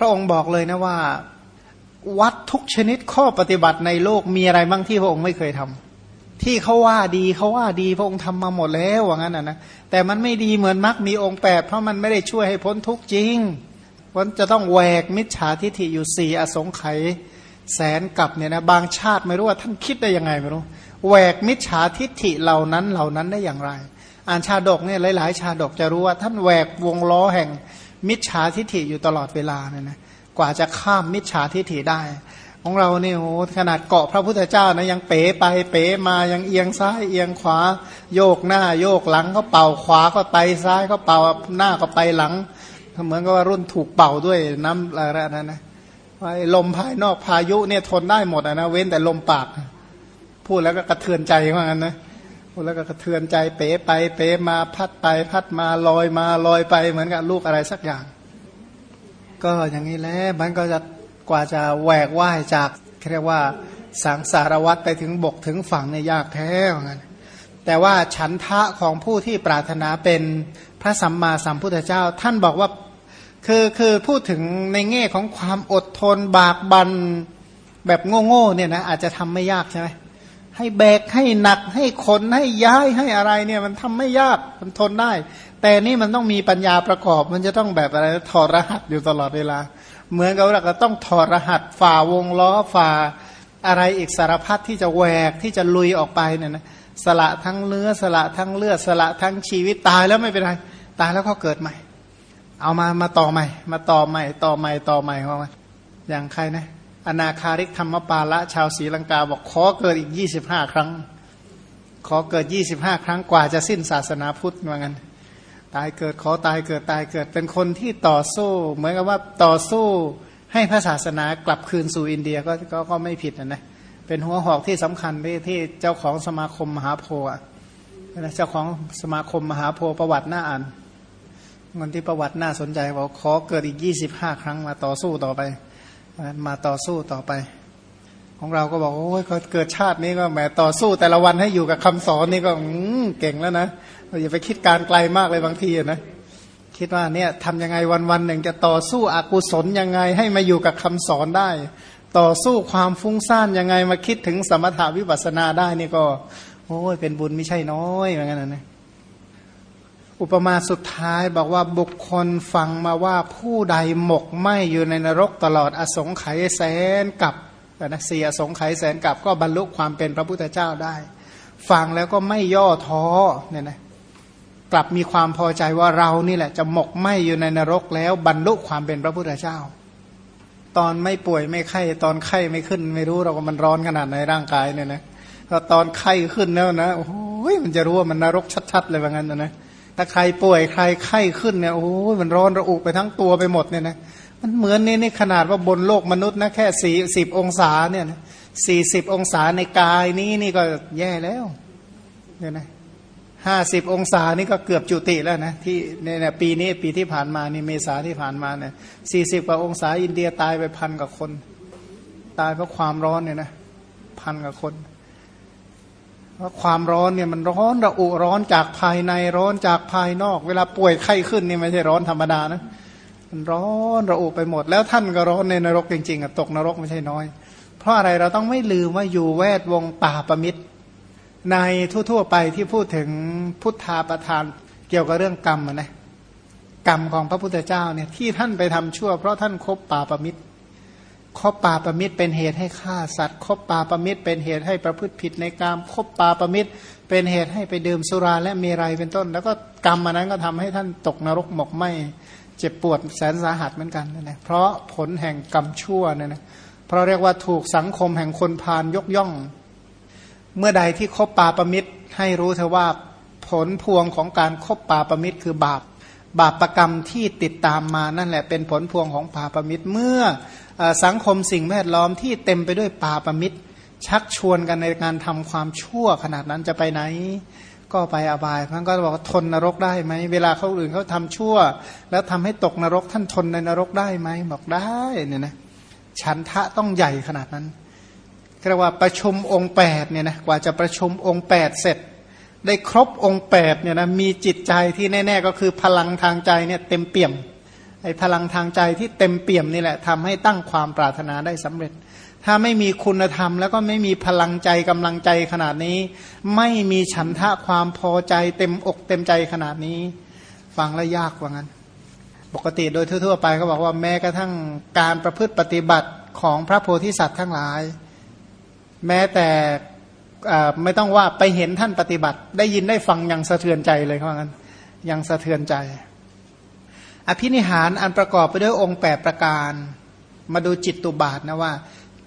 พระองค์บอกเลยนะว่า วัดทุกชนิดข้อปฏิบัติในโลกมีอะไรบ้างที่พระองค์ไม่เคยทำที่เขาว่าดีเขาว่าดีพระองค์ทำมาหมดแล้วว่างั้นนะแต่มันไม่ดีเหมือนมรรคมีองค์แปดเพราะมันไม่ได้ช่วยให้พ้นทุกข์จริงมันจะต้องแหวกมิจฉาทิฏฐิอยู่สี่อสงไขยแสนกับเนี่ยนะบางชาติไม่รู้ว่าท่านคิดได้ยังไงไม่รู้แหวกมิจฉาทิฏฐิเหล่านั้นเหล่านั้นได้อย่างไร อ่านชาดกเนี่ยหลาย ๆ ชาดกจะรู้ว่าท่านแหวกวงล้อแห่ง มิจฉาทิฏฐิอยู่ตลอดเวลาเนี่ยนะกว่าจะข้ามมิจฉาทิฏฐิได้ ของเราเนี่ยโอ้ขนาดเกาะพระพุทธเจ้านะยังเป๋ไปเป๋มายังเอียงซ้ายเอียงขวา โยกหน้าโยกหลังก็เป่าขวาก็ไปซ้ายก็เป่าหน้าก็ไปหลังเหมือนกับว่ารุ่นถูกเป่าด้วยน้ำอะไรนั่นนะลมภายนอกพายุเนี่ยทนได้หมดนะเว้นแต่ลมปาก พูดแล้วก็กระเทือนใจว่างั้นนะ แล้วก็กระเทือนใจเป๋ไป เป๋มาพัดไป พัดมาลอยมาลอยไปเหมือนกับลูกอะไรสักอย่าง ก็อย่างนี้แหละมันก็จะกว่าจะแหวกว่ายจากเรียกว่าสังสารวัตรไปถึงบกถึงฝั่งเนี่ยยากแท้ว่างั้นแต่ว่าฉันทะของผู้ที่ปรารถนาเป็นพระสัมมาสัมพุทธเจ้า ท่านบอกว่าคือคือพูดถึงในแง่ของความอดทนบากบันแบบโง่ๆเนี่ยนะอาจจะทำไม่ยากใช่ไหม ให้แบกให้หนักให้ขนให้ย้ายให้อะไรเนี่ยมันทำไม่ยากมันทนได้ แต่นี่มันต้องมีปัญญาประกอบ มันจะต้องแบบอะไรถอดรหัสอยู่ตลอดเวลา เหมือนกับเราก็ต้องถอดรหัสฝ่าวงล้อฝ่าอะไรอีกสารพัดที่จะแหวกที่จะลุยออกไปเนี่ยนะสละทั้งเนื้อสละทั้งเลือดสละทั้งชีวิตตายแล้วไม่เป็นไรตายแล้วก็เกิดใหม่ เอามามาต่อใหม่ มาต่อใหม่ ต่อใหม่ต่อใหม่เข้ามาอย่างใครนะ อนาคาริกธรรมปาละชาวศรีลังกาบอกขอเกิดอีกยี่สิบห้าครั้ง ขอเกิดยี่สิบห้าครั้งกว่าจะสิ้นศาสนาพุทธว่างั้นตายเกิดขอตายเกิดตายเกิดเป็นคนที่ต่อสู้ เหมือนกับว่าต่อสู้ให้พระศาสนากลับคืนสู่อินเดียก็ก็ก็ไม่ผิดนะนะเป็นหัวหอกที่สำคัญที่ที่เจ้าของสมาคมมหาโพธิ์เจ้าของสมาคมมหาโพธิ์ประวัติหน้าอ่านเงินที่ประวัติน่าสนใจบอกขอเกิดอีกยี่สิบห้าครั้งมาต่อสู้ต่อไป มาต่อสู้ต่อไป ของเราก็บอกโอ้ยเกิดชาตินี้ก็แหมต่อสู้ แต่ละวันให้อยู่กับคำสอนนี่ก็เก่งแล้วนะอย่าไปคิดการไกลมากเลยบางทีนะคิดว่าเนี่ยทำยังไงวันวันหนึ่งจะต่อสู้อกุศลยังไงให้มาอยู่กับคำสอนได้ ต่อสู้ความฟุ้งซ่านยังไงมาคิดถึงสมถาวิปัสนาได้นี่ก็ โอ้ยเป็นบุญไม่ใช่น้อยเหมือนกันนะ อุปมาสุดท้ายบอกว่าบุคคลฟังมาว่าผู้ใดหมกไหมอยู่ในนรกตลอดอสงไขยแสนกับนะเสียสงไขยแสนกับก็บรรลุความเป็นพระพุทธเจ้าได้ ฟังแล้วก็ไม่ย่อท้อเนี่ยนะกลับมีความพอใจว่าเรานี่แหละ จะหมกไหมอยู่ในนรกแล้วบรรลุความเป็นพระพุทธเจ้า ตอนไม่ป่วยไม่ไข้ตอนไข้ไม่ขึ้น ไม่รู้เราก็มันร้อนขนาดในร่างกายเนี่ยนะพอตอนไข้ขึ้นแล้วนะโอ้ยมันจะรู้ว่ามันนรกชัด ๆ เลยว่างั้นนะ ถ้าใครป่วยใครไข้ขึ้นเนี่ยโอ้ยมันร้อนระอุไปทั้งตัวไปหมดเนี่ยนะมันเหมือนนี่นี่ขนาดว่าบนโลกมนุษย์นะแค่สี่สิบองศาเนี่ยสี่สิบองศาในกายนี้นี่ก็แย่แล้วเนี่ยนะห้าสิบองศานี่ก็เกือบจุติแล้วนะที่เนี่ยปีนี้ปีที่ผ่านมานี่เมษาที่ผ่านมาเนี่ยสี่สิบกว่าองศาอินเดียตายไปพันกว่าคน ตายเพราะความร้อนเนี่ยนะพันกว่าคน พราความร้อนเนี่ยมันร้อนระอุร้อนจากภายในร้อนจากภายนอก เวลาป่วยไข้ขึ้นนี่ไม่ใช่ร้อนธรรมดานะมันร้อนระอุไปหมด แล้วท่านก็ร้อนในนรกจริงๆอะตกนรกไม่ใช่น้อย เพราะอะไรเราต้องไม่ลืมว่าอยู่แวดวงป่าประมิตร ในทั่วๆไปที่พูดถึงพุทธาประทานเกี่ยวกับเรื่องกรรมนะกรรมของพระพุทธเจ้าเนี่ยที่ท่านไปทำชั่ว เพราะท่านคบป่าประมิตร คบปาประมิตรเป็นเหตุให้ฆ่าสัตว์คบปาประมิตรเป็นเหตุให้ประพฤติผิดในกามคบปาประมิตรเป็นเหตุให้ไปดื่มสุราและเมรัยเป็นต้น แล้วก็กรรมอันนั้นก็ทำให้ท่านตกนรกหมกไหมเจ็บปวดแสนสาหัสเหมือนกันนะเพราะผลแห่งกรรมชั่วเนี่ยนะเพราะเรียกว่าถูกสังคมแห่งคนพาลยกย่อง เมื่อใดที่คบปาประมิตรให้รู้เธอว่าผลพวงของการครบปาประมิตรคือบาปบาปประกรรมที่ติดตามมานั่นแหละเป็นผลพวงของปาประมิตรเมื่อ สังคมสิ่งแวดล้อมที่เต็มไปด้วยป่าประมิตร ชักชวนกันในการทำความชั่วขนาดนั้นจะไปไหน ก็ไปอบายมันก็บอกทนนรกได้ไหมเวลาเขาอื่นเขาทำชั่ว แล้วทำให้ตกนรกท่านทนในนรกได้ไหมบอกได้เนี่ยนะฉันทะต้องใหญ่ขนาดนั้นเรียกว่าประชุมองค์แปดเนี่ยนะกว่าจะประชุมองค์แปดเสร็จ ได้ครบองค์แปดเนี่ยนะมีจิตใจที่แน่ ๆ ก็คือพลังทางใจเนี่ยเต็มเปี่ยม ไอ้พลังทางใจที่เต็มเปี่ยมนี่แหละทำให้ตั้งความปรารถนาได้สำเร็จ ถ้าไม่มีคุณธรรม แล้วก็ไม่มีพลังใจกำลังใจขนาดนี้ ไม่มีฉันทะความพอใจเต็มอกเต็มใจขนาดนี้ ฟังแล้วยากกว่างั้น ปกติโดยทั่วๆไปเขาบอกว่าแม้กระทั่งการประพฤติปฏิบัติของพระโพธิสัตว์ทั้งหลาย แม้แต่ไม่ต้องว่าไปเห็นท่านปฏิบัติ ได้ยินได้ฟังยังสะเทือนใจเลยเขางั้นยังสะเทือนใจ อภินิหารอันประกอบไปด้วยองค์แปประการ มาดูจิตตุบาทนะว่า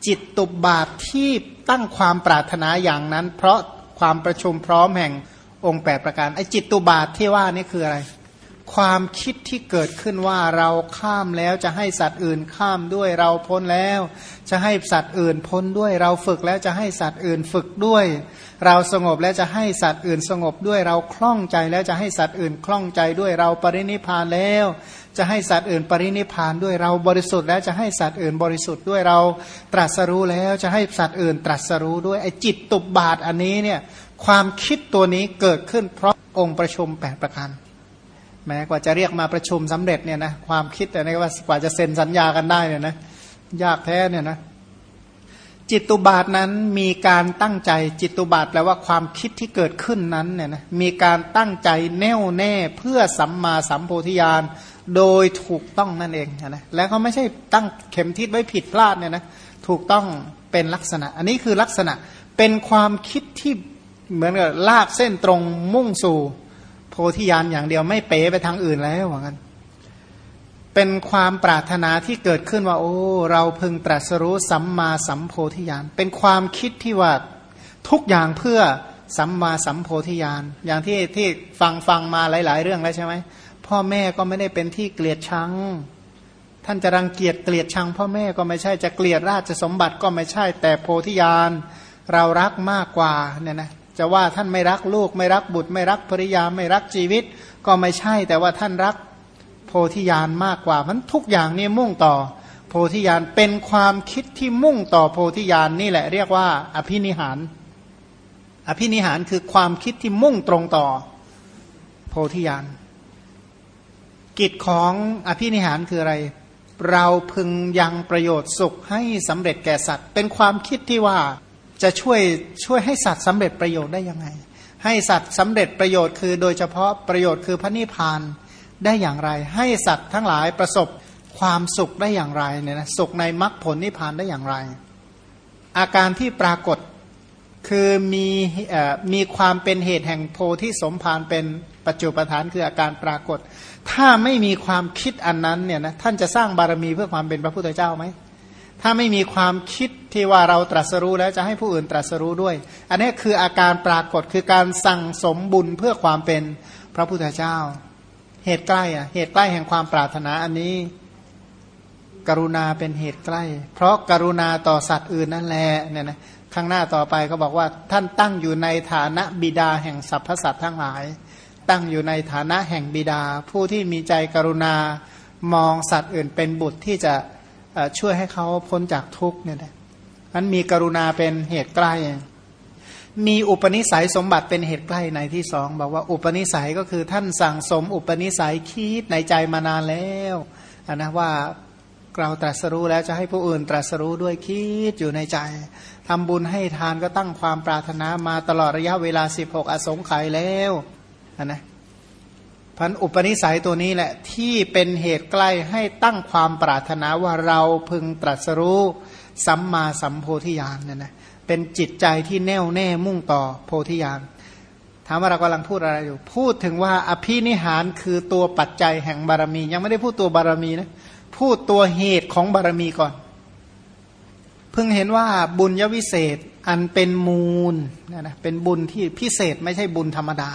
จิตตุบาทที่ตั้งความปรารถนาอย่างนั้น เพราะความประชุมพร้อมแห่งองค์แปประการไอจิตตุบาทที่ว่านี่คืออะไร ความคิดที่เกิดขึ้นว่าเราข้ามแล้วจะให้สัตว์อื่นข้ามด้วยเราพ้นแล้ว จะให้สัตว์อื่นพ้นด้วย เราฝึกแล้วจะให้สัตว์อื่นฝึกด้วย เราสงบแล้วจะให้สัตว์อื่นสงบด้วยเราคล่องใจแล้วจะให้สัตว์อื่นคล่องใจด้วยเราปรินิพานแล้ว จะให้สัตว์อื่นปรินิพานด้วยเราบริสุทธิ์แล้วจะให้สัตว์อื่นบริสุทธิ์ด้วยเราตรัสรู้แล้วจะให้สัตว์อื่นตรัสรู้ด้วยไอจิตตุบบาทอันนี้เนี่ยความคิดตัวนี้เกิดขึ้นเพราะองค์ประชุมแปดประการ แม้กว่าจะเรียกมาประชุมสำเร็จเนี่ยนะความคิดแต่ในว่ากว่าจะเซ็นสัญญากันได้เนี่ยนะยากแท้เนี่ยนะจิตตุบาทนั้นมีการตั้งใจจิตตุบาทแปลว่าความคิดที่เกิดขึ้นนั้นเนี่ยนะมีการตั้งใจแน่วแน่เพื่อสัมมาสัมโพธิญาณโดยถูกต้องนั่นเองนะแล้วเขาไม่ใช่ตั้งเข็มทิศไว้ผิดพลาดเนี่ยนะถูกต้องเป็นลักษณะ อันนี้คือลักษณะเป็นความคิดที่เหมือนกับลากเส้นตรงมุ่งสู่ โพธิญาณอย่างเดียวไม่เป๋ไปทางอื่นแล้วว่างั้นเป็นความปรารถนาที่เกิดขึ้นว่า โอ้ เราพึงตรัสรู้สัมมาสัมโพธิญาณเป็นความคิดที่ว่าทุกอย่างเพื่อสัมมาสัมโพธิญาณอย่างที่ที่ฟังฟังมาหลาย ๆ เรื่องแล้วใช่ไหมพ่อแม่ก็ไม่ได้เป็นที่เกลียดชังท่านจะรังเกียจเกลียดชัง พ่อแม่ก็ไม่ใช่จะเกลียดราชสมบัติก็ไม่ใช่แต่โพธิญาณเรารักมากกว่าเนี่ยนะ จะว่าท่านไม่รักลูก ไม่รักบุตร ไม่รักภริยาไม่รักชีวิต ก็ไม่ใช่แต่ว่าท่านรักโพธิญาณมากกว่ามันทุกอย่างนี่มุ่งต่อ โพธิญาณเป็นความคิดที่มุ่งต่อโพธิญาณนี่แหละเรียกว่า อภินิหาร อภินิหารคือความคิดที่มุ่งตรงต่อ โพธิญาณกิจของอภินิหารคืออะไร เราพึงยังประโยชน์สุขให้สำเร็จแก่สัตว์ เป็นความคิดที่ว่า จะช่วยช่วยให้สัตว์สำเร็จประโยชน์ได้ยังไง ให้สัตว์สำเร็จประโยชน์คือ โดยเฉพาะประโยชน์คือพระนิพพานได้อย่างไร ให้สัตว์ทั้งหลายประสบความสุขได้อย่างไรเนี่ยนะสุขในมรรคผลนิพพานได้อย่างไร อาการที่ปรากฏคือมีมีความเป็นเหตุแห่งโพธิสมภารเป็นปัจจุปฐานคืออาการปรากฏ ถ้าไม่มีความคิดอันนั้นเนี่ยนะท่านจะสร้างบารมีเพื่อความเป็นพระพุทธเจ้าไหม ถ้าไม่มีความคิดที่ว่าเราตรัสรู้แล้วจะให้ผู้อื่นตรัสรู้ด้วย อันนี้คืออาการปรากฏคือการสั่งสมบุญเพื่อความเป็นพระพุทธเจ้า เหตุใกล้อะเหตุใกล้แห่งความปรารถนาอันนี้ กรุณาเป็นเหตุใกล้ เพราะกรุณาต่อสัตว์อื่นนั่นแหละเนี่ยนะข้างหน้าต่อไปเขาบอกว่าท่านตั้งอยู่ในฐานะบิดาแห่งสรรพสัตว์ทั้งหลาย ตั้งอยู่ในฐานะแห่งบิดา ผู้ที่มีใจกรุณามองสัตว์อื่นเป็นบุตรที่จะ ช่วยให้เขาพ้นจากทุกข์เนี่ยนะมันมีกรุณาเป็นเหตุใกล้ มีอุปนิสัยสมบัติเป็นเหตุใกล้ในที่สองบอกว่าอุปนิสัยก็คือท่านสั่งสมอุปนิสัยคิดในใจมานานแล้วนะว่าเราตรัสรู้แล้วจะให้ผู้อื่นตรัสรู้ด้วยคิดอยู่ในใจทำบุญให้ทานก็ตั้งความปรารถนามาตลอดระยะเวลา 16 อสงไขยแล้วนะ พันอุปนิสัยตัวนี้แหละที่เป็นเหตุใกล้ให้ตั้งความปรารถนาว่าเราพึงตรัสรู้สัมมาสัมโพธิญาณเนี่ยนะเป็นจิตใจที่แน่วแน่มุ่งต่อโพธิญาณถามว่าเรากำลังพูดอะไรอยู่ พูดถึงว่าอภินิหารคือตัวปัจจัยแห่งบารมี ยังไม่ได้พูดตัวบารมีนะพูดตัวเหตุของบารมีก่อน เพิ่งเห็นว่าบุญยวิเศษอันเป็นมูลนะนะเป็นบุญที่พิเศษไม่ใช่บุญธรรมดา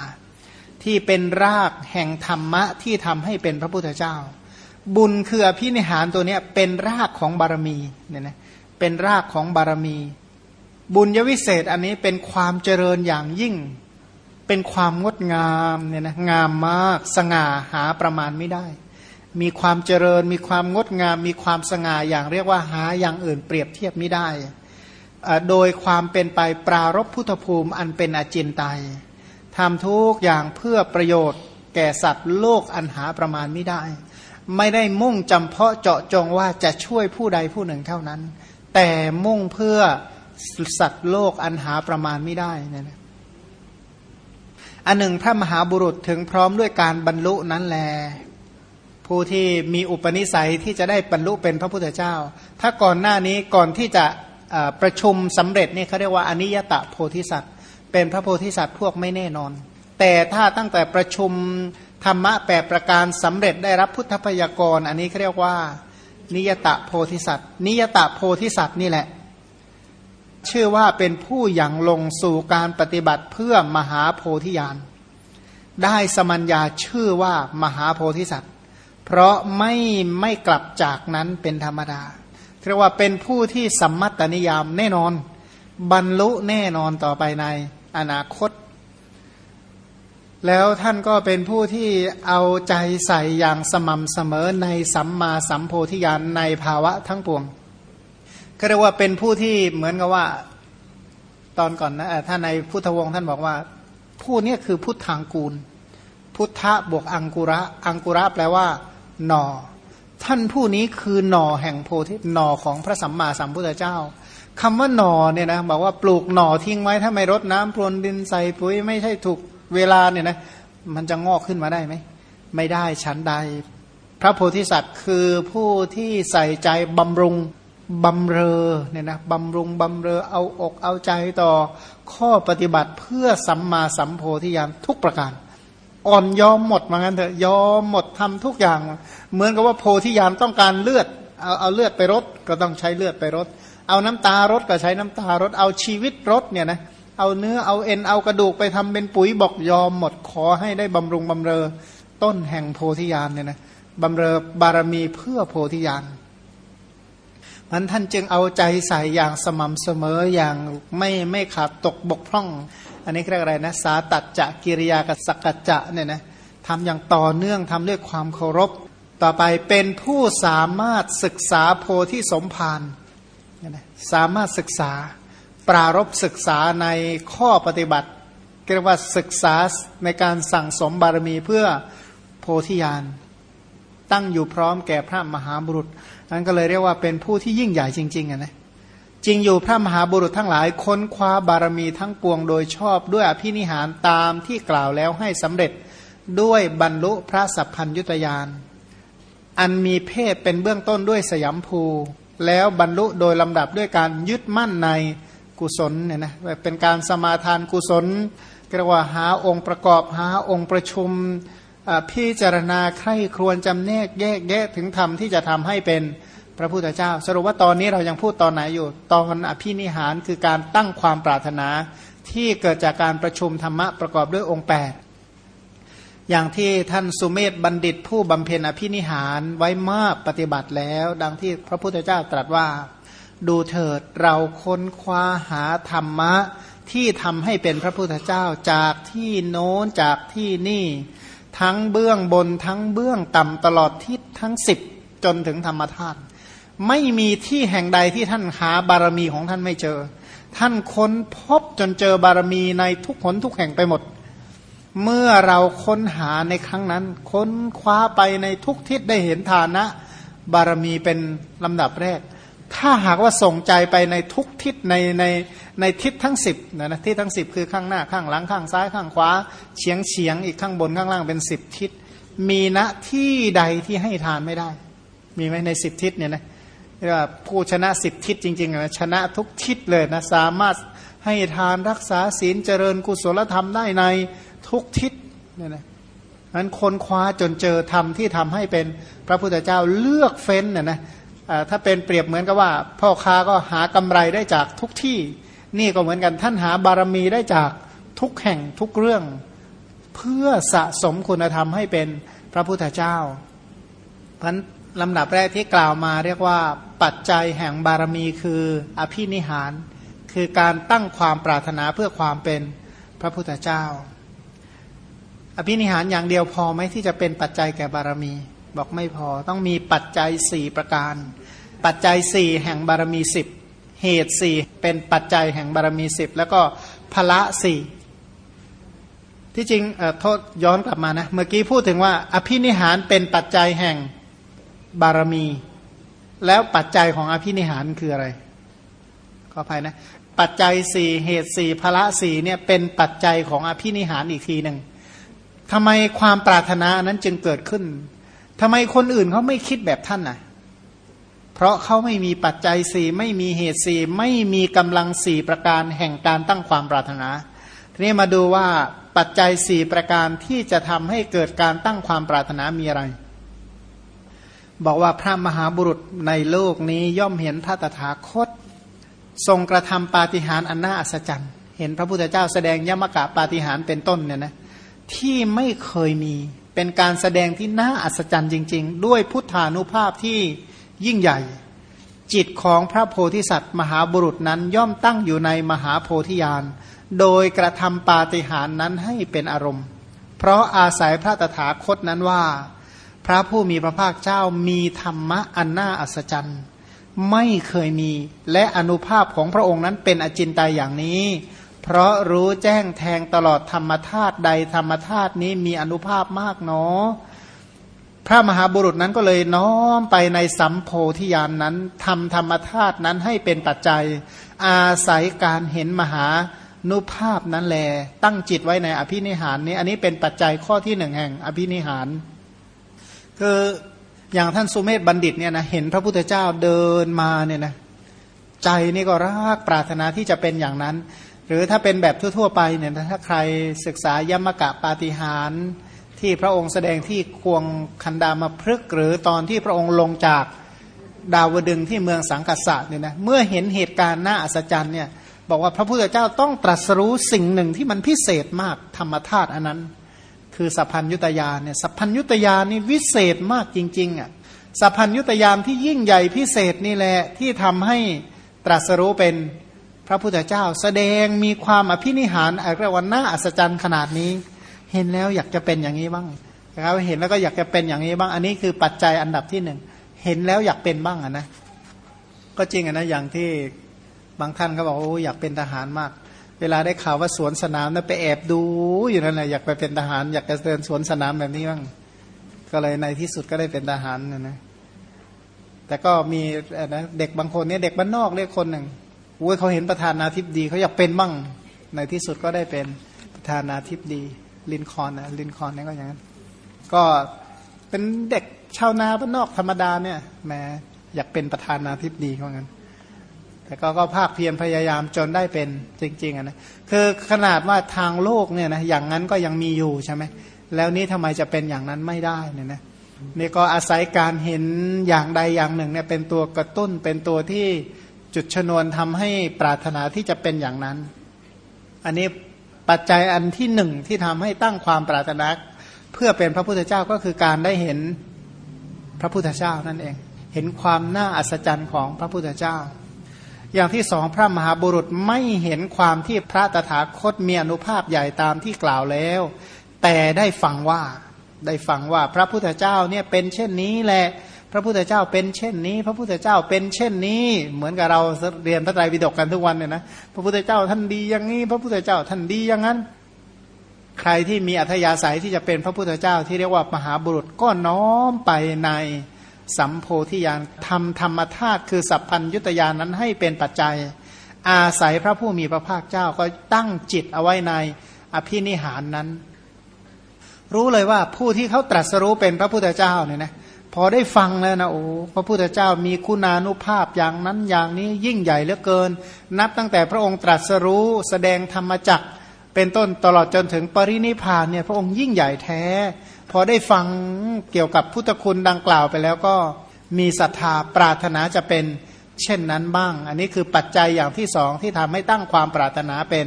ที่เป็นรากแห่งธรรมะที่ทำให้เป็นพระพุทธเจ้า บุญคืออภินิหารตัวนี้เป็นรากของบารมีเนี่ยนะเป็นรากของบารมี บุญยวิเศษอันนี้เป็นความเจริญอย่างยิ่ง เป็นความงดงามเนี่ยนะงามมากสง่าหาประมาณไม่ได้ มีความเจริญ มีความงดงาม มีความสง่าอย่างเรียกว่าหาอย่างอื่นเปรียบเทียบไม่ได้โดยความเป็นไปปรารบพุทธภูมิอันเป็นอจินไตย ทำทุกอย่างเพื่อประโยชน์ แก่สัตว์โลกอันหาประมาณไม่ได้ ไม่ได้มุ่งจำเพาะเจาะจงว่าจะช่วยผู้ใดผู้หนึ่งเท่านั้น แต่มุ่งเพื่อสัตว์โลกอันหาประมาณไม่ได้นี่นะอันหนึ่งพระมหาบุรุษถึงพร้อมด้วยการบรรลุนั้นแล ผู้ที่มีอุปนิสัยที่จะได้บรรลุเป็นพระพุทธเจ้า ถ้าก่อนหน้านี้ก่อนที่จะประชุมสำเร็จนี่เขาเรียกว่าอนิยตะโพธิสัตว์ เป็นพระโพธิสัตว์พวกไม่แน่นอน แต่ถ้าตั้งแต่ประชุมธรรมะแปดประการสำเร็จได้รับพุทธพยากรอันนี้เขาเรียกว่า นิยตะโพธิสัตว์ นิยตะโพธิสัตว์นี่แหละ ชื่อว่าเป็นผู้อย่างลงสู่การปฏิบัติเพื่อมหาโพธิญาณได้สมัญญาชื่อว่ามหาโพธิสัตว์ เพราะไม่ไม่กลับจากนั้นเป็นธรรมดาเรียกว่าเป็นผู้ที่สัมมัตตนิยามแน่นอน บรรลุแน่นอนต่อไปใน อนาคต แล้วท่านก็เป็นผู้ที่เอาใจใส่อย่างสม่ำเสมอในสัมมาสัมโพธิญาณในภาวะทั้งปวงก็เรียกว่าเป็นผู้ที่เหมือนกับว่าตอนก่อนนะท่านในพุทธวงศ์ท่านบอกว่า ผู้นี้คือพุทธังกูล พุทธะบวกอังกุระ อังกุระแปลว่า หนอ ท่านผู้นี้คือหนอแห่งโพธิหนอของพระสัมมาสัมพุทธเจ้า คำว่าหน่อเนี่ยนะบอกว่าปลูกหน่อทิ้งไว้ถ้าไม่รดน้ำพรวนดินใส่ปุ๋ยไม่ใช่ถูกเวลาเนี่ยนะมันจะงอกขึ้นมาได้ไหมไม่ได้ชั้นใด พระโพธิสัตว์คือผู้ที่ใส่ใจบำรุงบำเรอเนี่ยนะบำรุงบำเรอเอาอกเอาใจต่อข้อปฏิบัติเพื่อสัมมาสัมโพธิญาณทุกประการ อ่อนยอมหมดมางั้นเถอะยอมหมดทำทุกอย่าง เหมือนกับว่าโพธิยามต้องการเลือดเอาเอาเลือดไปรดก็ต้องใช้เลือดไปรด เอาน้ำตารดก็ใช้น้ำตารดเอาชีวิตรดเนี่ยนะเอาเนื้อเอาเอ็นเอากระดูกไปทำเป็นปุ๋ยบอกยอมหมดขอให้ได้บำรุงบำเรอต้นแห่งโพธิญาณเนี่ยนะบำเรอบารมีเพื่อโพธิญาณมันท่านจึงเอาใจใส่อย่างสม่ำเสมออย่างไม่ไม่ขาดตกบกพร่อง อันนี้เรียกอะไรนะสาตัดจะกิริยากับสกัจจะเนี่ยนะทำอย่างต่อเนื่องทำด้วยความเคารพ ต่อไปเป็นผู้สามารถศึกษาโพธิสมภาร สามารถศึกษาปรารบศึกษาในข้อปฏิบัติเรียกว่าศึกษาในการสั่งสมบารมีเพื่อโพธิญาณตั้งอยู่พร้อมแก่พระมหาบุรุษนั้นก็เลยเรียกว่าเป็นผู้ที่ยิ่งใหญ่จริงๆนะจริงอยู่พระมหาบุรุษทั้งหลายค้นคว้าบารมีทั้งปวงโดยชอบด้วยอภินิหารตามที่กล่าวแล้วให้สำเร็จด้วยบรรลุพระสัพพัญยุตยานอันมีเพศเป็นเบื้องต้นด้วยสยามภู แล้วบรรลุโดยลำดับด้วยการยึดมั่นในกุศลเนี่ยนะเป็นการสมาทานกุศลกระว่าหาองค์ประกอบหาองค์ประชุมพิจารณาใคร่ครวญจำแนกแยกแยะถึงธรรมที่จะทำให้เป็นพระพุทธเจ้า สรุปว่าตอนนี้เรายังพูดตอนไหนอยู่ ตอนอภินิหารคือการตั้งความปรารถนาที่เกิดจากการประชุมธรรมะประกอบด้วยองค์8 อย่างที่ท่านสุเมธบัณฑิตผู้บำเพ็ญอภินิหารไว้มากปฏิบัติแล้ว ดังที่พระพุทธเจ้าตรัสว่า ดูเถิดเราค้นคว้าหาธรรมะ ที่ทำให้เป็นพระพุทธเจ้าจากที่โน้นจากที่นี่ ทั้งเบื้องบนทั้งเบื้องต่ำตลอดทิศทั้งสิบจนถึงธรรมธาตุไม่มีที่แห่งใดที่ท่านหาบารมีของท่านไม่เจอ ท่านค้นพบจนเจอบารมีในทุกหนทุกแห่งไปหมด เมื่อเราค้นหาในครั้งนั้น ค้นคว้าไปในทุกทิศได้เห็นฐานะ บารมีเป็นลำดับแรก ถ้าหากว่าส่งใจไปในทุกทิศในในในทิศทั้งสิบนะนะทิศทั้งสิบคือข้างหน้าข้างหลังข้างซ้ายข้างขวาเฉียงเฉียงอีกข้างบนข้างล่างเป็นสิบทิศ มีณที่ใดที่ให้ทานไม่ได้ มีไหมในสิบทิศเนี่ยนะเรียกว่าผู้ชนะสิบทิศจริงๆนะชนะทุกทิศเลยนะสามารถให้ทานรักษาศีลเจริญกุศลธรรมได้ใน ทุกทิศเนี่ยนะนั้นคนคว้าจนเจอธรรมที่ทำให้เป็นพระพุทธเจ้าเลือกเฟ้นน่ยนะถ้าเป็นเปรียบเหมือนกับว่า พ่อค้าก็หากำไรได้จากทุกที่ นี่ก็เหมือนกันท่านหาบารมีได้จากทุกแห่งทุกเรื่อง เพื่อสะสมคุณธรรมให้เป็นพระพุทธเจ้าพันลำดับแรกที่กล่าวมาเรียกว่า ปัจจัยแห่งบารมีคืออภินิหาร คือการตั้งความปรารถนาเพื่อความเป็นพระพุทธเจ้า อภินิหารอย่างเดียวพอไหมที่จะเป็นปัจจัยแก่บารมี บอกไม่พอต้องมีปัจจัยสี่ประการ ปัจจัยสี่แห่งบารมีสิบเหตุสี่เป็นปัจจัยแห่งบารมีสิบแล้วก็พละสี่ที่จริงโทษย้อนกลับมานะ เมื่อกี้พูดถึงว่า อภินิหารเป็นปัจจัยแห่งบารมี แล้วปัจจัยของอภินิหารคืออะไรขออภัยนะ ปัจจัยสี่เหตุสี่พละสี่เนี่ยเป็นปัจจัยของอภินิหารอีกทีหนึ่ง ทำไมความปรารถนานั้นจึงเกิดขึ้นทำไมคนอื่นเขาไม่คิดแบบท่านน่ะ เพราะเขาไม่มีปัจจัยสี่ไม่มีเหตุสี่ไม่มีกำลังสี่ประการแห่งการตั้งความปรารถนา ทีนี้มาดูว่าปัจจัยสี่ประการที่จะทำให้เกิดการตั้งความปรารถนามีอะไร บอกว่าพระมหาบุรุษในโลกนี้ย่อมเห็นพระตถาคต ทรงกระทำปาฏิหาริย์อันน่าอัศจรรย์ เห็นพระพุทธเจ้าแสดงยมกะปาฏิหาริย์เป็นต้นเนี่ยนะ ที่ไม่เคยมี เป็นการแสดงที่น่าอัศจรรย์จริง ๆ ด้วยพุทธานุภาพที่ยิ่งใหญ่ จิตของพระโพธิสัตว์มหาบุรุษนั้นย่อมตั้งอยู่ในมหาโพธิญาณ โดยกระทำปาฏิหาริย์นั้นให้เป็นอารมณ์ เพราะอาศัยพระตถาคตนั้นว่า พระผู้มีพระภาคเจ้ามีธรรมะอันน่าอัศจรรย์ ไม่เคยมี และอนุภาพของพระองค์นั้นเป็นอจินไตยอย่างนี้ เพราะรู้แจ้งแทงตลอดธรรมธาตุใดธรรมธาตุนี้มีอนุภาพมากเนาะพระมหาบุรุษนั้นก็เลยน้อมไปในสัมโพธิญาณนนั้นทำธรรมธาตุนั้นให้เป็นปัจจัย อาศัยการเห็นมหานุภาพนั้นแล ตั้งจิตไว้ในอภินิหารนี้ อันนี้เป็นปัจจัยข้อที่หนึ่งแห่งอภินิหาร คืออย่างท่านสุเมธบัณฑิตเนี่ยนะเห็นพระพุทธเจ้าเดินมาเนี่ยนะใจนี่ก็รักปรารถนาที่จะเป็นอย่างนั้น หรือถ้าเป็นแบบทั่ว ๆ ไปเนี่ยถ้าใครศึกษายมกะปาฏิหารที่พระองค์แสดงที่ควงคันดามาพฤกหรือตอนที่พระองค์ลงจากดาวดึงที่เมืองสังกัสสะเนี่ยนะเมื่อเห็นเหตุการณ์น่าอัศจรรย์เนี่ยบอกว่าพระพุทธเจ้าต้องตรัสรู้สิ่งหนึ่งที่มันพิเศษมากธรรมธาตุอันนั้น คือสัพพัญยุตยานเนี่ยสัพพัญยุตยานนี่วิเศษมากจริงๆอะสัพพัญยุตยานที่ยิ่งใหญ่พิเศษนี่แหละที่ทำให้ตรัสรู้เป็น พระพุทธเจ้าแสดงมีความอภินิหารอะไรวันน่าอัศจรรย์ขนาดนี้ เห็นแล้วอยากจะเป็นอย่างนี้บ้างนะครับเห็นแล้วก็อยากจะเป็นอย่างนี้บ้าง อันนี้คือปัจจัยอันดับที่หนึ่งเห็นแล้วอยากเป็นบ้างอะนะก็จริงอะนะอย่างที่บางท่านก็บอกโอ้อยากเป็นทหารมาก เวลาได้ข่าวว่าสวนสนามนะไปแอบดูอยู่นั่นแหละอยากไปเป็นทหาร อยากจะเดินสวนสนามแบบนี้บ้างก็เลยในที่สุดก็ได้เป็นทหารนะนะแต่ก็มีนะเด็กบางคนเนี่ยเด็กบ้านนอกเรียกคนหนึ่ง อ้ยเขาเห็นประธานาธิบดีเขาอยากเป็นบ้างในที่สุดก็ได้เป็นประธานาธิบดีลินคอนนะลินคอนนี่ก็อย่างนั้น ก็เป็นเด็กชาวนาบ้านนอกธรรมดาเนี่ยแหมอยากเป็นประธานาธิบดีเขางั้น แต่ก็ก็ภาคเพียรพยายามจนได้เป็นจริงๆอะนะคือขนาดว่าทางโลกเนี่ยนะอย่างนั้นก็ยังมีอยู่ใช่ไหมแล้วนี้ทำไมจะเป็นอย่างนั้นไม่ได้เนี่ยนะนี่ก็อาศัยการเห็นอย่างใดอย่างหนึ่งเนี่ยเป็นตัวกระตุ้นเป็นตัวที่ จุดชนวนทำให้ปรารถนาที่จะเป็นอย่างนั้น อันนี้ปัจจัยอันที่หนึ่งที่ทำให้ตั้งความปรารถนาเพื่อเป็นพระพุทธเจ้าก็คือการได้เห็นพระพุทธเจ้านั่นเอง เห็นความน่าอัศจรรย์ของพระพุทธเจ้า อย่างที่สองพระมหาบุรุษไม่เห็นความที่พระตถาคตมีอนุภาพใหญ่ตามที่กล่าวแล้ว แต่ได้ฟังว่าได้ฟังว่าพระพุทธเจ้าเนี่ยเป็นเช่นนี้แหละ พระพุทธเจ้าเป็นเช่นนี้ พระพุทธเจ้าเป็นเช่นนี้ เหมือนกับเราเรียนพระไตรปิฎกกันทุกวันเนี่ยนะพระพุทธเจ้าท่านดีอย่างนี้ พระพุทธเจ้าท่านดีอย่างนั้น ใครที่มีอัธยาศัยที่จะเป็นพระพุทธเจ้าที่เรียกว่ามหาบุรุษก็น้อมไปในสัมโพธิญาณทำธรรมธาตุคือสัพพัญยุตยานนั้นให้เป็นปัจจัย อาศัยพระผู้มีพระภาคเจ้าก็ตั้งจิตเอาไว้ในอภินิหารนั้น รู้เลยว่าผู้ที่เขาตรัสรู้เป็นพระพุทธเจ้าเนี่ยนะ พอได้ฟังแล้วนะโอ้พระพุทธเจ้ามีคุณานุภาพอย่างนั้นอย่างนี้ยิ่งใหญ่เหลือเกิน นับตั้งแต่พระองค์ตรัสรู้แสดงธรรมจักเป็นต้นตลอดจนถึงปรินิพานเนี่ยพระองค์ยิ่งใหญ่แท้ พอได้ฟังเกี่ยวกับพุทธคุณดังกล่าวไปแล้วก็มีศรัทธาปรารถนาจะเป็นเช่นนั้นบ้าง อันนี้คือปัจจัยอย่างที่สองที่ทำให้ตั้งความปรารถนาเป็น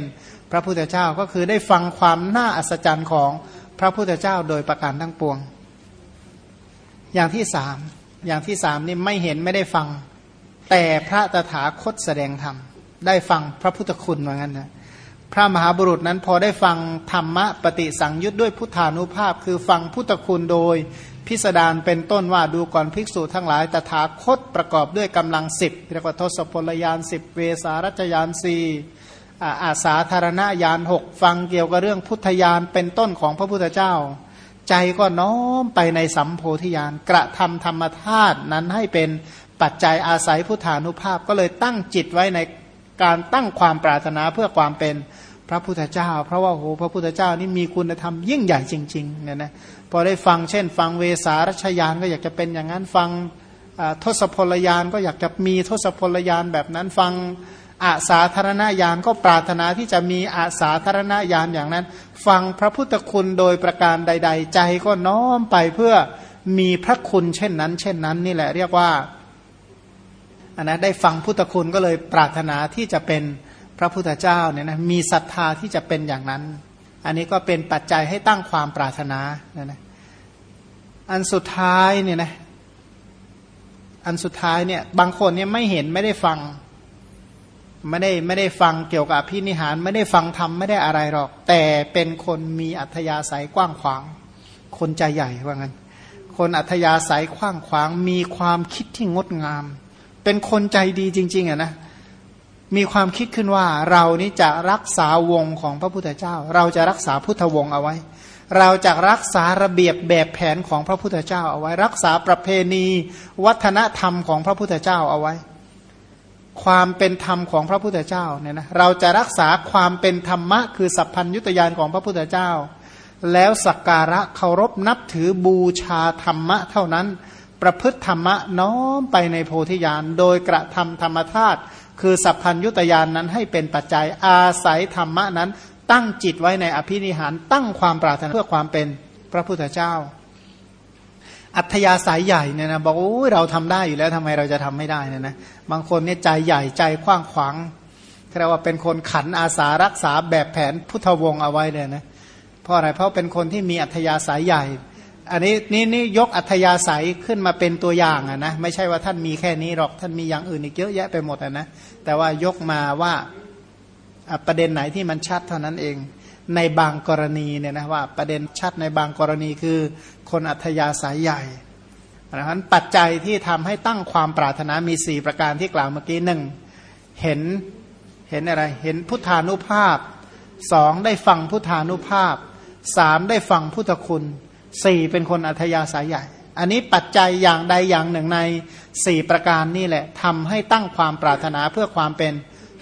พระพุทธเจ้าก็คือได้ฟังความน่าอัศจรรย์ของพระพุทธเจ้าโดยประการทั้งปวง อย่างที่สามอย่างที่สามนี่ไม่เห็นไม่ได้ฟัง แต่พระตถาคตแสดงธรรม ได้ฟังพระพุทธคุณเหมือนกันนะพระมหาบุรุษนั้นพอได้ฟังธรรมะปฏิสังยุตด้วยพุทธานุภาพ คือฟังพุทธคุณโดย พิสดารเป็นต้นว่าดูก่อนภิกษุทั้งหลายตถาคตประกอบด้วยกำลังสิบเรียกว่าทศพลยานสิบเวสารัจยานสี่อาสาธารณญาณหกฟังเกี่ยวกับเรื่องพุทธญาณเป็นต้นของพระพุทธเจ้า ใจก็น้อมไปในสัมโพธิญาณกระทำธรรมธาตุนั้นให้เป็นปัจจัยอาศัยพุทธานุภาพก็เลยตั้งจิตไว้ในการตั้งความปรารถนาเพื่อความเป็นพระพุทธเจ้า เพราะว่าโหพระพุทธเจ้านี่มีคุณธรรมยิ่งใหญ่จริงๆเนี่ยนะพอได้ฟังเช่น ฟังเวสารัชยานก็อยากจะเป็นอย่างนั้นฟังทศพลยานก็อยากจะมีทศพลยานแบบนั้นฟัง อาสาธารณญาณก็ปรารถนาที่จะมีอาสาธารณญาณอย่างนั้น ฟังพระพุทธคุณโดยประการใด ๆ ใจก็น้อมไปเพื่อมีพระคุณเช่นนั้น เช่นนั้น นี่แหละเรียกว่าอันนะได้ฟังพุทธคุณก็เลยปรารถนาที่จะเป็นพระพุทธเจ้าเนี่ยนะมีศรัทธาที่จะเป็นอย่างนั้น อันนี้ก็เป็นปัจจัยให้ตั้งความปรารถนานนะอันสุดท้ายเนี่ยนะอันสุดท้ายเนี่ยบางคนเนี่ยไม่เห็นไม่ได้ฟัง ไม่ได้ไม่ได้ฟังเกี่ยวกับพินิหาร ไม่ได้ฟังธรรมไม่ได้อะไรหรอก แต่เป็นคนมีอัธยาศัยกว้างขวาง คนใจใหญ่ว่างั้น คนอัธยาศัยกว้างขวาง มีความคิดที่งดงาม เป็นคนใจดีจริง ๆอะนะมีความคิดขึ้นว่าเรานี้จะรักษาวงของพระพุทธเจ้า เราจะรักษาพุทธวงศ์เอาไว้ เราจะรักษาระเบียบแบบแผนของพระพุทธเจ้าเอาไว้ รักษาประเพณี วัฒนธรรมของพระพุทธเจ้าเอาไว้ ความเป็นธรรมของพระพุทธเจ้าเนี่ยนะเราจะรักษาความเป็นธรรมะ คือสัพพัญยุตยานของพระพุทธเจ้า แล้วสักการะเคารพนับถือบูชาธรรมะ เท่านั้น ประพฤติธรรมะน้อมไปในโพธิญาณโดยกระทำธรรมธาตุคือสัพพัญยุตยานนั้นให้เป็นปัจจัยอาศัยธรรมะนั้น ตั้งจิตไว้ในอภินิหารตั้งความปรารถนาเพื่อความเป็นพระพุทธเจ้า อัธยาศัยใหญ่เนี่ยนะบอกโอ้ยเราทำได้อยู่แล้วทำไมเราจะทำไม่ได้เนี่ยนะบางคนเนี่ยใจใหญ่ใจกว้างขวางเรียกว่าเป็นคนขันอาสารักษาแบบแผนพุทธวงศ์เอาไว้เลยนะเพราะอะไรเพราะเป็นคนที่มีอัธยาศัยใหญ่ อันนี้นี่นี่ยกอัธยาศัยขึ้นมาเป็นตัวอย่างอะนะไม่ใช่ว่าท่านมีแค่นี้หรอกท่านมีอย่างอื่นอีกเยอะแยะไปหมดอะนะแต่ว่ายกมาว่าประเด็นไหนที่มันชัดเท่านั้นเอง ในบางกรณีเนี่ยนะว่าประเด็นชัดในบางกรณีคือคนอัธยาศัยใหญ่เพราะฉะนั้นปัจจัยที่ทำให้ตั้งความปรารถนามีสี่ประการที่กล่าวเมื่อกี้หนึ่งเห็นเห็นอะไรเห็นพุทธานุภาพสองได้ฟังพุทธานุภาพสามได้ฟังพุทธคุณสี่เป็นคนอัธยาศัยใหญ่ อันนี้ปัจจัยอย่างใดอย่างหนึ่งในสี่ประการนี่แหละทำให้ตั้งความปรารถนาเพื่อความเป็น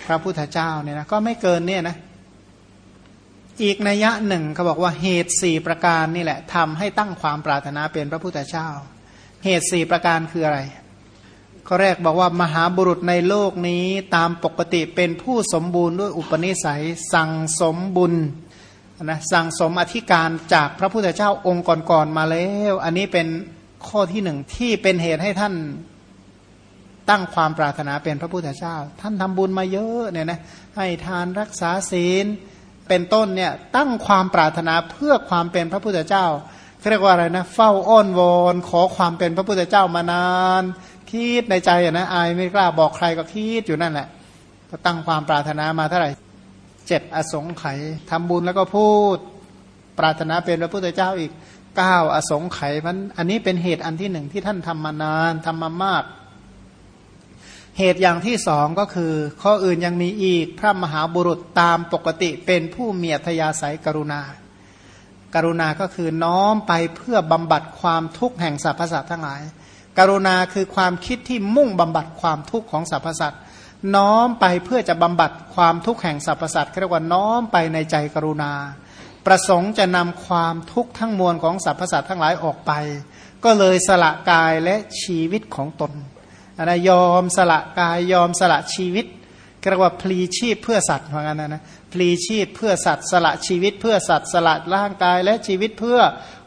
พระพุทธเจ้าเนี่ยนะก็ไม่เกินเนี่ยนะ อีกนัยยะหนึ่งเขาบอกว่าเหตุสี่ประการนี่แหละทำให้ตั้งความปรารถนาเป็นพระพุทธเจ้า เหตุสี่ประการคืออะไรข้อแรกบอกว่ามหาบุรุษในโลกนี้ตามปกติเป็นผู้สมบูรณ์ด้วยอุปนิสัย สั่งสมบุญนะสั่งสมอธิการจากพระพุทธเจ้าองค์ก่อนๆมาแล้ว อันนี้เป็นข้อที่หนึ่งที่เป็นเหตุให้ท่านตั้งความปรารถนาเป็นพระพุทธเจ้า ท่านทำบุญมาเยอะเนี่ยนะให้ทานรักษาศีล เป็นต้นเนี่ยตั้งความปรารถนาเพื่อความเป็นพระพุทธเจ้าเรียกว่าอะไรนะเฝ้าอ้อนวอนขอความเป็นพระพุทธเจ้ามานาน คิดในใจนะอายไม่กล้าบอกใครก็คิดอยู่นั่นแหละ ก็ตั้งความปรารถนามาเท่าไหร่เจ็ดอสงไขยทำบุญแล้วก็พูด ปรารถนาเป็นพระพุทธเจ้าอีกเก้าอสงไขยมันอันนี้เป็นเหตุอันที่หนึ่งที่ท่านทำมานานทำมามาก เหตุอย่างที่สองก็คือ ข้ออื่นยังมีอีกพระมหาบุรุษตามปกติเป็นผู้มีอัธยาศัยกรุณา กรุณาก็คือน้อมไปเพื่อบำบัดความทุกข์แห่งสรรพสัตว์ทั้งหลาย กรุณาคือความคิดที่มุ่งบำบัดความทุกข์ของสรรพสัตว์น้อมไปเพื่อจะบำบัดความทุกข์แห่งสรรพสัตว์เรียกว่าน้อมไปในใจกรุณา ประสงค์จะนำความทุกข์ทั้งมวลของสรรพสัตว์ทั้งหลายออกไป ก็เลยสละกายและชีวิตของตน นะยอมสละกายยอมสละชีวิตเรียกว่าพลีชีพเพื่อสัตว์เหมือนกันนะนะพลีชีพเพื่อสัตว์สละชีวิตเพื่อสัตว์สละร่างกายและชีวิตเพื่อ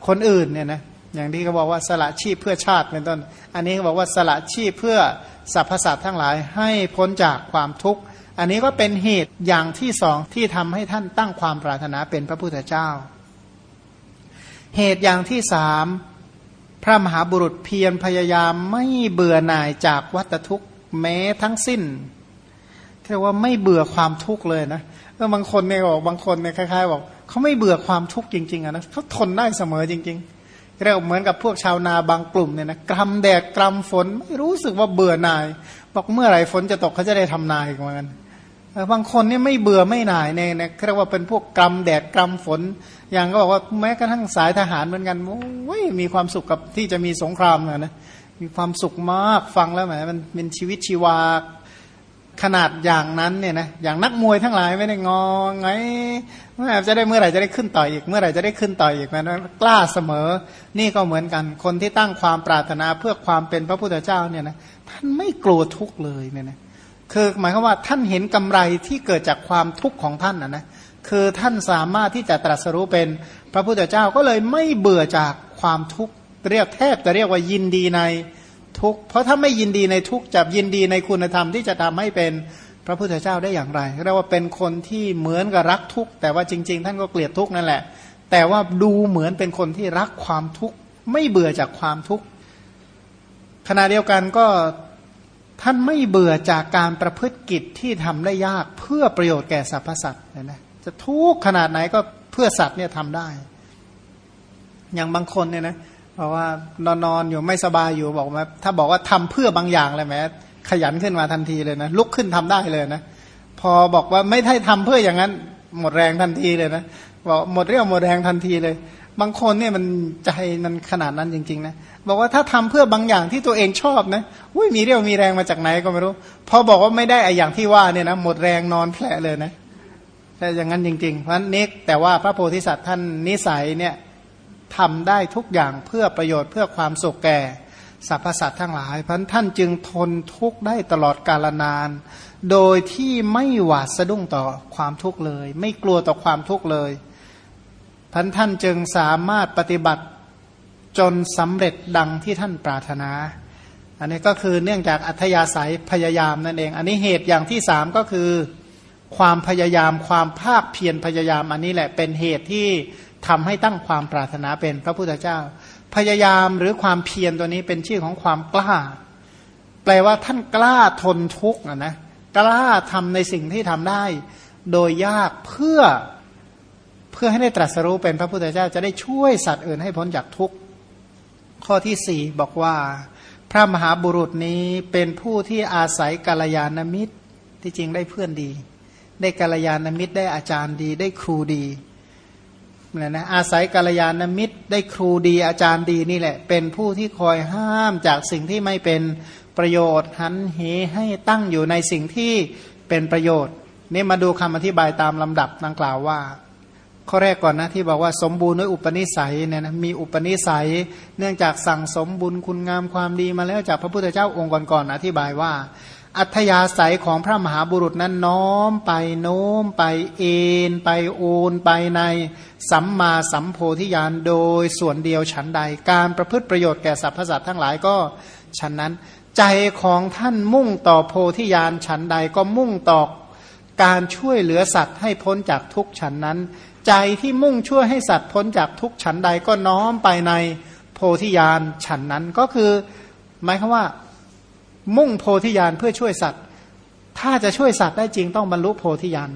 คนอื่นเนี่ยนะอย่างที่เขาบอกว่าสละชีพเพื่อชาติเป็นต้น อันนี้เขาบอกว่าสละชีพเพื่อสรรพสัตว์ทั้งหลายให้พ้นจากความทุกข์ อันนี้ก็เป็นเหตุอย่างที่สองที่ทำให้ท่านตั้งความปรารถนาเป็นพระพุทธเจ้า เหตุอย่างที่สาม พระมหาบุรุษเพียรพยายามไม่เบื่อหน่ายจากวัตทุกข์แม้ทั้งสิ้นเรียกว่าไม่เบื่อความทุกข์เลยนะแล้วบางคนเนี่ยบอกบางคนเนี่ยคล้ายๆบอกเขาไม่เบื่อความทุกข์จริงๆอะนะเขาทนได้เสมอจริง ๆเรียกเหมือนกับพวกชาวนาบางกลุ่มเนี่ยนะกรำแดดกรำฝนไม่รู้สึกว่าเบื่อหน่าย บอกเมื่อไหร่ฝนจะตกเขาจะได้ทำนาอีกเหมือนกัน บางคนนี่ไม่เบื่อไม่หน่ายในนะเรียกว่าเป็นพวกกรรมแดดกรรมฝน อย่างก็บอกว่าแม้กระทั่งสายทหารเหมือนกันโอ้ยมีความสุขกับที่จะมีสงครามนะนะมีความสุขมากฟังแล้วแหมมันเป็นชีวิตชีวาขนาดอย่างนั้นเนี่ยนะอย่างนักมวยทั้งหลายไม่ได้งอไงเมื่อจะได้เมื่อไหร่จะได้ขึ้นต่ออีก เมื่อไหร่จะได้ขึ้นต่ออีกนะกล้าเสมอ นี่ก็เหมือนกัน คนที่ตั้งความปรารถนาเพื่อความเป็นพระพุทธเจ้าเนี่ยนะท่านไม่กลัวทุกข์เลยเนี่ยนะ คือหมายความว่าท่านเห็นกำไรที่เกิดจากความทุกข์ของท่านนะนะคือท่านสามารถที่จะตรัสรู้เป็นพระพุทธเจ้าก็เลยไม่เบื่อจากความทุกข์เรียกแทบจะเรียกว่ายินดีในทุกข์เพราะถ้าไม่ยินดีในทุกข์จะยินดีในคุณธรรมที่จะทำให้เป็นพระพุทธเจ้าได้อย่างไรเรียกว่าเป็นคนที่เหมือนกับรักทุกข์แต่ว่าจริง ๆ ท่านก็เกลียดทุกข์นั่นแหละ แต่ว่าดูเหมือนเป็นคนที่รักความทุกข์ไม่เบื่อจากความทุกข์ขณะเดียวกันก็ ท่านไม่เบื่อจากการประพฤติกิจที่ทำได้ยากเพื่อประโยชน์แก่สรรพสัตว์นะจะทุกขนาดไหนก็เพื่อสัตว์เนี่ยทำได้ อย่างบางคนเนี่ยนะเพราะว่านอนนอนอยู่ไม่สบายอยู่บอกว่า ถ้าบอกว่าทำเพื่อบางอย่างเลยแม้ขยันขึ้นมาทันทีเลยนะลุกขึ้นทำได้เลยนะพอบอกว่าไม่ได้ทำเพื่ออย่างนั้น หมดแรงทันทีเลยนะบอกหมดเรี่ยวหมดแรงทันทีเลย บางคนเนี่ยมันใจมันขนาดนั้นจริงๆนะบอกว่าถ้าทำเพื่อบางอย่างที่ตัวเองชอบนะอุ้ยมีเรี่ยวมีแรงมาจากไหนก็ไม่รู้ พอบอกว่าไม่ได้ไออย่างที่ว่าเนี่ยนะหมดแรงนอนแผลเลยนะแต่อย่างนั้นจริงๆ เพราะนี้แต่ว่าพระโพธิสัตว์ท่านนิสัยเนี่ยทำได้ทุกอย่างเพื่อประโยชน์เพื่อความสุขแก่สรรพสัตว์ทั้งหลายพันท่านจึงทนทุกข์ได้ตลอดกาลนาน โดยที่ไม่หวาดสะดุ้งต่อความทุกข์เลย ไม่กลัวต่อความทุกข์เลย พันท่านจึงสามารถปฏิบัติจนสำเร็จดังที่ท่านปรารถนา อันนี้ก็คือเนื่องจากอัธยาศัยพยายามนั่นเอง อันนี้เหตุอย่างที่สามก็คือความพยายามความภาคเพียรพยายามอันนี้แหละเป็นเหตุที่ทำให้ตั้งความปรารถนาเป็นพระพุทธเจ้า พยายามหรือความเพียรตัวนี้เป็นชื่อของความกล้า แปลว่าท่านกล้าทนทุกข์นะนะกล้าทำในสิ่งที่ทำได้ โดยยากเพื่อ เพื่อให้ได้ตรัสรู้เป็นพระพุทธเจ้าจะได้ช่วยสัตว์อื่นให้พ้นจากทุกข์ ข้อที่สี่บอกว่า พระมหาบุรุษนี้เป็นผู้ที่อาศัยกาลยานมิตรที่จริงได้เพื่อนดี ได้กาลยานมิตรได้อาจารย์ดี ได้ครูดีนะนะอาศัยกาลยานมิตร ได้ครูดีอาจารย์ดีนี่แหละ เป็นผู้ที่คอยห้ามจากสิ่งที่ไม่เป็นประโยชน์หันเหให้ตั้งอยู่ในสิ่งที่เป็นประโยชน์ นี่มาดูคำอธิบายตามลำดับดังกล่าวว่า ข้อแรกก่อนนะที่บอกว่าสมบูรณ์ด้วยอุปนิสัยเนี่ยนะมีอุปนิสัย เนื่องจากสั่งสมบุญคุณงามความดีมาแล้วจากพระพุทธเจ้าองค์ก่อนๆอธิบายว่า อัธยาศัยของพระมหาบุรุษนั้นน้อมไปโน้มไปเอ็นไปโอนไปใน สัมมาสัมโพธิญาณโดยส่วนเดียวฉันใด การประพฤติประโยชน์แก่สรรพสัตว์ทั้งหลายก็ฉันนั้น ใจของท่านมุ่งต่อโพธิญาณฉันใดก็มุ่งต่อการช่วยเหลือสัตว์ให้พ้นจากทุกฉันนั้น ใจที่มุ่งช่วยให้สัตว์พ้นจากทุกฉันใดก็น้อมไปในโพธิญาณฉันนั้นก็คือหมายคือว่า มุ่งโพธิญาณเพื่อช่วยสัตว์ ถ้าจะช่วยสัตว์ได้จริงต้องบรรลุโพธิญาณ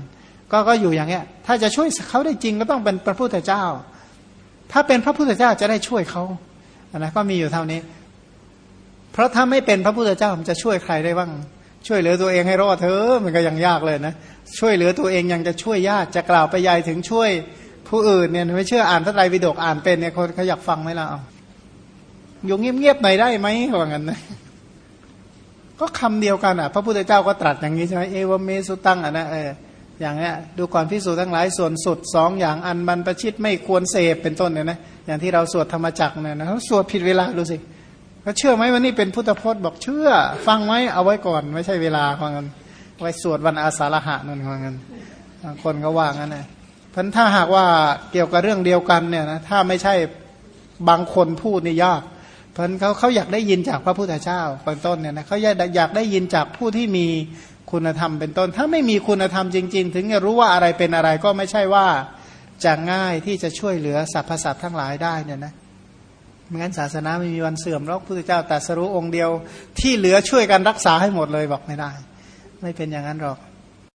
ก็ก็อยู่อย่างเงี้ย ถ้าจะช่วยเขาได้จริงก็ต้องเป็นพระพุทธเจ้า ถ้าเป็นพระพุทธเจ้าจะได้ช่วยเขาอันนะก็มีอยู่เท่านี้ เพราะถ้าไม่เป็นพระพุทธเจ้ามันจะช่วยใครได้บ้าง ช่วยเหลือตัวเองให้รอดเถอะมันก็ยังยากเลยนะ ช่วยเหลือตัวเองยังจะช่วยยากจะกล่าวไปยายถึงช่วยผู้อื่นเนี่ยไม่เชื่ออ่านพระไตรปิฎกอ่านเป็นเนี่ยคนเขาอยากฟังไหมล่ะอยู่เงียบๆหน่อยได้ไหมว่างั้นนะก็คำเดียวกันอะ พระพุทธเจ้าก็ตรัสอย่างนี้ใช่ไหมเอวเมสุตังอะนะเอออย่างเนี้ยดูก่อนพิสูจทั้งหลายส่วนสุดสองอย่างอันบรรพชิตไม่ควรเสพเป็นต้นเนี่ยนะอย่างที่เราสวดธรรมจักเนี่ยนะเขาสวดผิดเวลาดูสิเขาเชื่อไหมว่านี่เป็นพุทธพจน์บอกเชื่อ ฟังไหมเอาไว้ก่อน ไม่ใช่เวลาของกันไว้สวดวันอาสาฬหะนั่นของกันบางคนก็ว่างั้นนะพันถ้าหากว่าเกี่ยวกับเรื่องเดียวกันเนี่ยนะถ้าไม่ใช่บางคนพูดนี่ยากเพราะเขาเขาอยากได้ยินจากพระพุทธเจ้าเป็นต้นเนี่ยนะเขาอยากอยากได้ยินจากผู้ที่มีคุณธรรมเป็นต้น ถ้าไม่มีคุณธรรมจริง ๆ ถึงจะรู้ว่าอะไรเป็นอะไรก็ไม่ใช่ว่าจะง่ายที่จะช่วยเหลือสรรพสัตว์ทั้งหลายได้เนี่ยนะ ไม่งั้นศาสนาไม่มีวันเสื่อมหรอกพระพุทธเจ้าตรัสรู้องค์เดียวที่เหลือช่วยกันรักษาให้หมดเลยบอกไม่ได้ ไม่เป็นอย่างนั้นหรอก